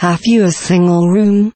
Have you a single room?